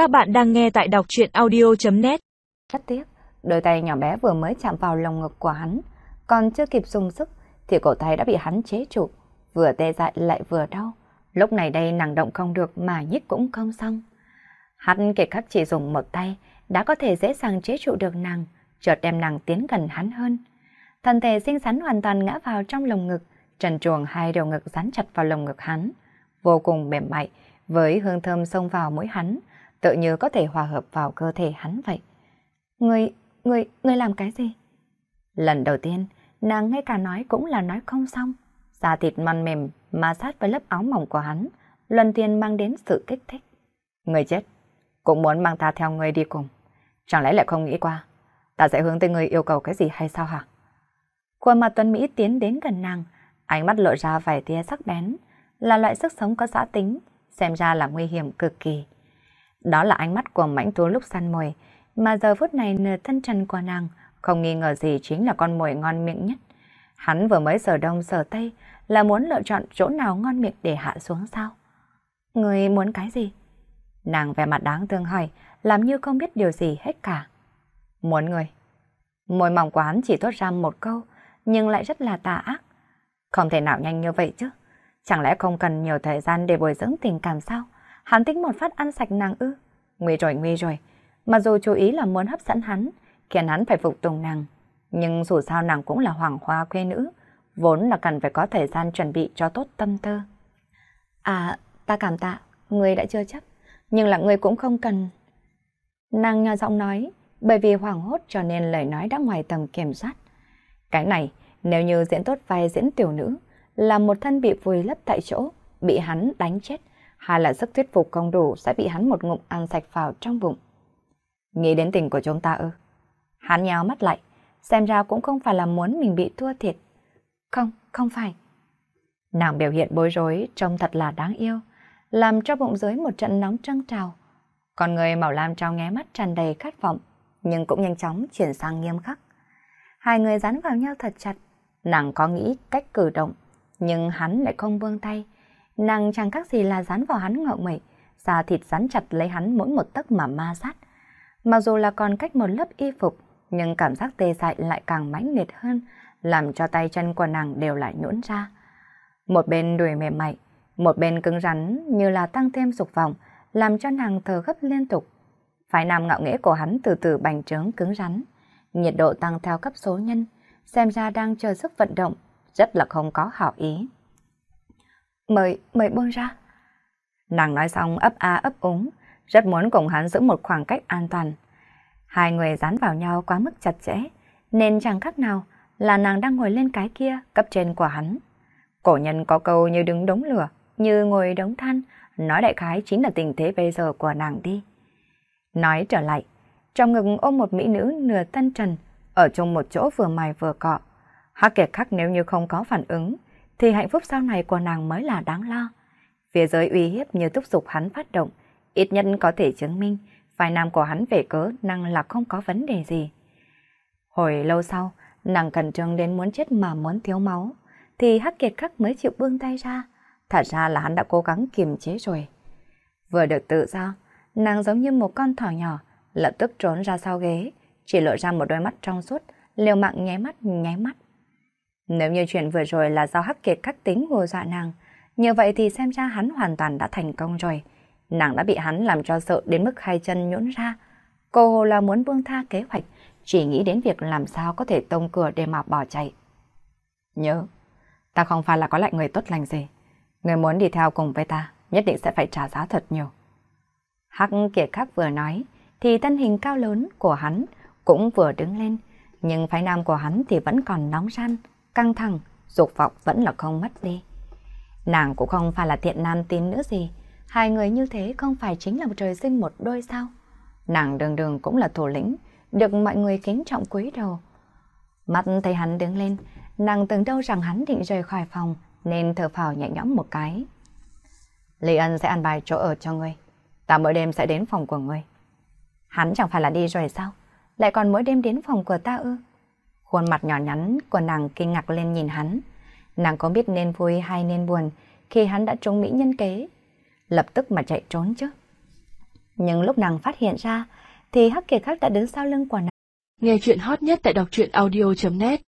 Các bạn đang nghe tại đọc truyện audio.net Rất tiếc, đôi tay nhỏ bé vừa mới chạm vào lồng ngực của hắn, còn chưa kịp dùng sức thì cổ tay đã bị hắn chế trụ, vừa tê dại lại vừa đau. Lúc này đây nàng động không được mà nhích cũng không xong. Hắn kể khắc chỉ dùng một tay đã có thể dễ dàng chế trụ được nàng, chợt đem nàng tiến gần hắn hơn. Thân thể xinh xắn hoàn toàn ngã vào trong lồng ngực, trần truồng hai đầu ngực dán chặt vào lồng ngực hắn, vô cùng mềm mại, với hương thơm xông vào mũi hắn, tự như có thể hòa hợp vào cơ thể hắn vậy. Người, người, người làm cái gì? Lần đầu tiên, nàng ngay cả nói cũng là nói không xong. Da thịt măn mềm ma sát với lớp áo mỏng của hắn, lần tiên mang đến sự kích thích. Người chết, cũng muốn mang ta theo người đi cùng. Chẳng lẽ lại không nghĩ qua, ta sẽ hướng tới người yêu cầu cái gì hay sao hả? Khuôn mặt Tuấn Mỹ tiến đến gần nàng, ánh mắt lộ ra vài tia sắc bén, là loại sức sống có xã tính, xem ra là nguy hiểm cực kỳ. Đó là ánh mắt của mãnh thú lúc săn mồi, mà giờ phút này nửa thân trần của nàng, không nghi ngờ gì chính là con mồi ngon miệng nhất. Hắn vừa mới sở đông sở tây, là muốn lựa chọn chỗ nào ngon miệng để hạ xuống sao? Người muốn cái gì? Nàng vẻ mặt đáng thương hỏi, làm như không biết điều gì hết cả. Muốn người. Môi mỏng của hắn chỉ thốt ra một câu, nhưng lại rất là tà ác. Không thể nào nhanh như vậy chứ. Chẳng lẽ không cần nhiều thời gian để bồi dưỡng tình cảm sao? Hắn tính một phát ăn sạch nàng ư? Nguy rồi, nguy rồi. Mà dù chú ý là muốn hấp dẫn hắn, khiến hắn phải phục tùng nàng. Nhưng dù sao nàng cũng là hoàng hoa quê nữ, vốn là cần phải có thời gian chuẩn bị cho tốt tâm tư. À, ta cảm tạ, người đã chưa chấp, nhưng là người cũng không cần. Nàng nhỏ giọng nói, bởi vì hoảng hốt cho nên lời nói đã ngoài tầm kiểm soát. Cái này, nếu như diễn tốt vai diễn tiểu nữ, là một thân bị vùi lấp tại chỗ, bị hắn đánh chết, hay là sức thuyết phục không đủ sẽ bị hắn một ngụm ăn sạch vào trong bụng. Nghĩ đến tình của chúng ta ư? Hắn nhào mắt lại, xem ra cũng không phải là muốn mình bị thua thiệt. Không, không phải. Nàng biểu hiện bối rối trông thật là đáng yêu, làm cho bụng dưới một trận nóng trăng trào. Còn người màu lam trao nghe mắt tràn đầy khát vọng, nhưng cũng nhanh chóng chuyển sang nghiêm khắc. Hai người dán vào nhau thật chặt, nàng có nghĩ cách cử động, nhưng hắn lại không buông tay. Nàng chẳng khác gì là dán vào hắn ngọng nguậy, da thịt dán chặt lấy hắn mỗi một tấc mà ma sát. Mặc dù là còn cách một lớp y phục, nhưng cảm giác tê dại lại càng mãnh liệt hơn, làm cho tay chân của nàng đều lại nhũn ra. Một bên đùi mềm mại, một bên cứng rắn như là tăng thêm dục vọng, làm cho nàng thở gấp liên tục. Phải nam ngạo nghễ của hắn từ từ bành trướng cứng rắn, nhiệt độ tăng theo cấp số nhân, xem ra đang chờ sức vận động, rất là không có hảo ý. Mời, mời buông ra. Nàng nói xong ấp a ấp úng, rất muốn cùng hắn giữ một khoảng cách an toàn. Hai người dán vào nhau quá mức chặt chẽ, nên chẳng khác nào là nàng đang ngồi lên cái kia cấp trên của hắn. Cổ nhân có câu như đứng đống lửa, như ngồi đống than, nói đại khái chính là tình thế bây giờ của nàng đi. Nói trở lại, trong ngực ôm một mỹ nữ nửa tân trần, ở chung một chỗ vừa mài vừa cọ. Hắc kiệt khắc nếu như không có phản ứng, thì hạnh phúc sau này của nàng mới là đáng lo. Phía dưới uy hiếp như thúc giục hắn phát động, ít nhất có thể chứng minh phái nam của hắn về cớ năng là không có vấn đề gì. Hồi lâu sau, nàng cẩn trương đến muốn chết mà muốn thiếu máu, thì Hắc Kiệt Khắc mới chịu buông tay ra. Thật ra là hắn đã cố gắng kiềm chế rồi. Vừa được tự do, nàng giống như một con thỏ nhỏ, lập tức trốn ra sau ghế, chỉ lộ ra một đôi mắt trong suốt, liều mạng nháy mắt nháy mắt. Nếu như chuyện vừa rồi là do Hắc Kiệt Khắc tính hù dọa dạ nàng, như vậy thì xem ra hắn hoàn toàn đã thành công rồi. Nàng đã bị hắn làm cho sợ đến mức hai chân nhũn ra. Cô hồ là muốn buông tha kế hoạch, chỉ nghĩ đến việc làm sao có thể tông cửa để mà bỏ chạy. Nhớ, ta không phải là có lại người tốt lành gì. Người muốn đi theo cùng với ta, nhất định sẽ phải trả giá thật nhiều. Hắc Kiệt Khắc vừa nói, thì thân hình cao lớn của hắn cũng vừa đứng lên, nhưng phái nam của hắn thì vẫn còn nóng ran, căng thẳng, dục vọng vẫn là không mất đi. Nàng cũng không phải là thiện nam tín nữa gì, hai người như thế không phải chính là một trời sinh một đôi sao. Nàng đường đường cũng là thủ lĩnh, được mọi người kính trọng quý đầu. Mắt thấy hắn đứng lên, nàng tưởng đâu rằng hắn định rời khỏi phòng, nên thở phào nhẹ nhõm một cái. Lý Ân sẽ ăn bài chỗ ở cho ngươi, ta mỗi đêm sẽ đến phòng của ngươi. Hắn chẳng phải là đi rồi sao? Lại còn mỗi đêm đến phòng của ta ư? Khuôn mặt nhỏ nhắn của nàng kinh ngạc lên nhìn hắn. Nàng có biết nên vui hay nên buồn khi hắn đã trúng mỹ nhân kế. Lập tức mà chạy trốn chứ. Nhưng lúc nàng phát hiện ra, thì Hắc Kiệt Khắc đã đứng sau lưng của nàng. Nghe chuyện hot nhất tại đọc truyện audio.net